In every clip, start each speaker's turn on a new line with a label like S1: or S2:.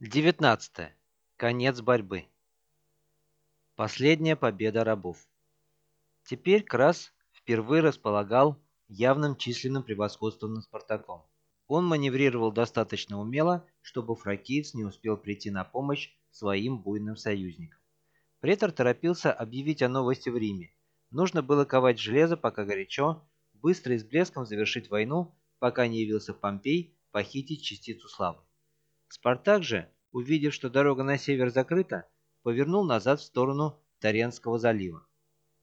S1: 19. Конец борьбы. Последняя победа рабов. Теперь Крас впервые располагал явным численным превосходством над Спартаком. Он маневрировал достаточно умело, чтобы фракиец не успел прийти на помощь своим буйным союзникам. Претор торопился объявить о новости в Риме. Нужно было ковать железо, пока горячо, быстро и с блеском завершить войну, пока не явился Помпей похитить частицу славы. Спартак же, увидев, что дорога на север закрыта, повернул назад в сторону Таренского залива.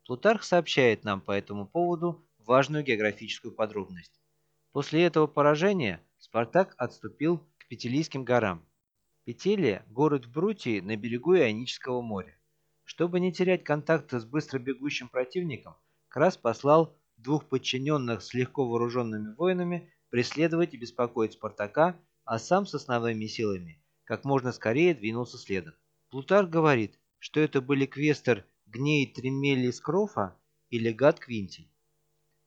S1: Плутарх сообщает нам по этому поводу важную географическую подробность. После этого поражения Спартак отступил к Петелийским горам. Петелия – город в Брутии на берегу Ионического моря. Чтобы не терять контакта с быстро бегущим противником, Крас послал двух подчиненных с легко вооруженными воинами преследовать и беспокоить Спартака, а сам с основными силами как можно скорее двинулся следом. Плутарх говорит, что это были квестер Гней Тремелий Скрофа и легат Квинтий.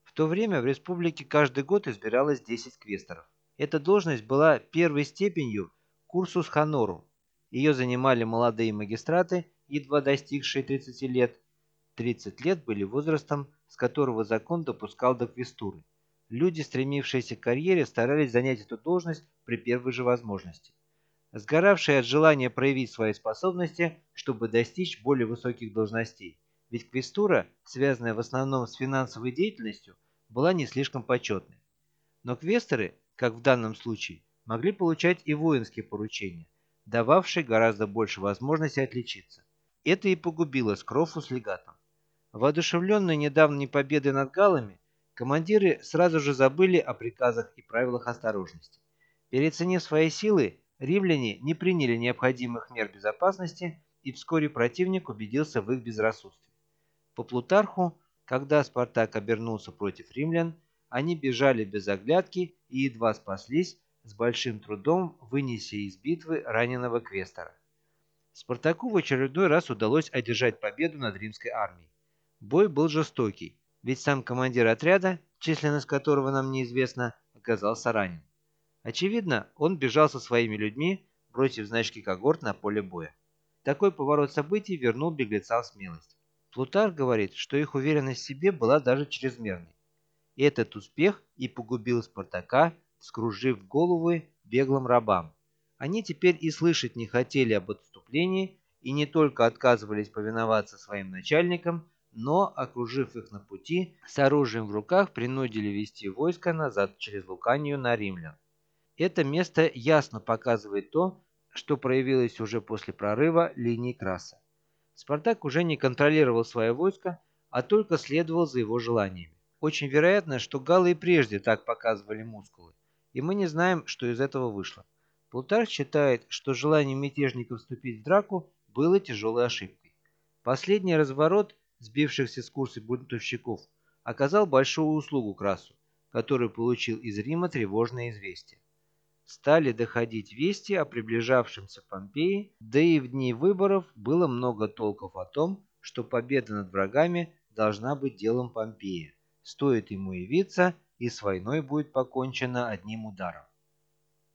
S1: В то время в республике каждый год избиралось 10 квесторов. Эта должность была первой степенью курсус хонору. Ее занимали молодые магистраты, едва достигшие 30 лет. 30 лет были возрастом, с которого закон допускал до квестуры. Люди, стремившиеся к карьере, старались занять эту должность при первой же возможности. Сгоравшие от желания проявить свои способности, чтобы достичь более высоких должностей. Ведь квестура, связанная в основном с финансовой деятельностью, была не слишком почетной. Но квесторы, как в данном случае, могли получать и воинские поручения, дававшие гораздо больше возможностей отличиться. Это и погубило Скрофу с легатом. Воодушевленные недавней победой над галами, командиры сразу же забыли о приказах и правилах осторожности. Переоценив свои силы, римляне не приняли необходимых мер безопасности, и вскоре противник убедился в их безрассудстве. По Плутарху, когда Спартак обернулся против римлян, они бежали без оглядки и едва спаслись, с большим трудом вынеся из битвы раненого Квестора. Спартаку в очередной раз удалось одержать победу над римской армией. Бой был жестокий, ведь сам командир отряда, численность которого нам неизвестна, оказался ранен. Очевидно, он бежал со своими людьми, бросив значки когорт на поле боя. Такой поворот событий вернул беглецам смелость. Плутар говорит, что их уверенность в себе была даже чрезмерной. Этот успех и погубил Спартака, скружив головы беглым рабам. Они теперь и слышать не хотели об отступлении и не только отказывались повиноваться своим начальникам, но, окружив их на пути, с оружием в руках принудили вести войско назад через Луканию на римлян. Это место ясно показывает то, что проявилось уже после прорыва линии Краса. Спартак уже не контролировал свое войско, а только следовал за его желаниями. Очень вероятно, что галлы и прежде так показывали мускулы, и мы не знаем, что из этого вышло. Плутарх считает, что желание мятежников вступить в драку было тяжелой ошибкой. Последний разворот сбившихся с курса бунтовщиков оказал большую услугу Красу, который получил из Рима тревожное известие стали доходить вести о приближавшемся Помпеи, да и в дни выборов было много толков о том, что победа над врагами должна быть делом Помпея. Стоит ему явиться, и с войной будет покончено одним ударом.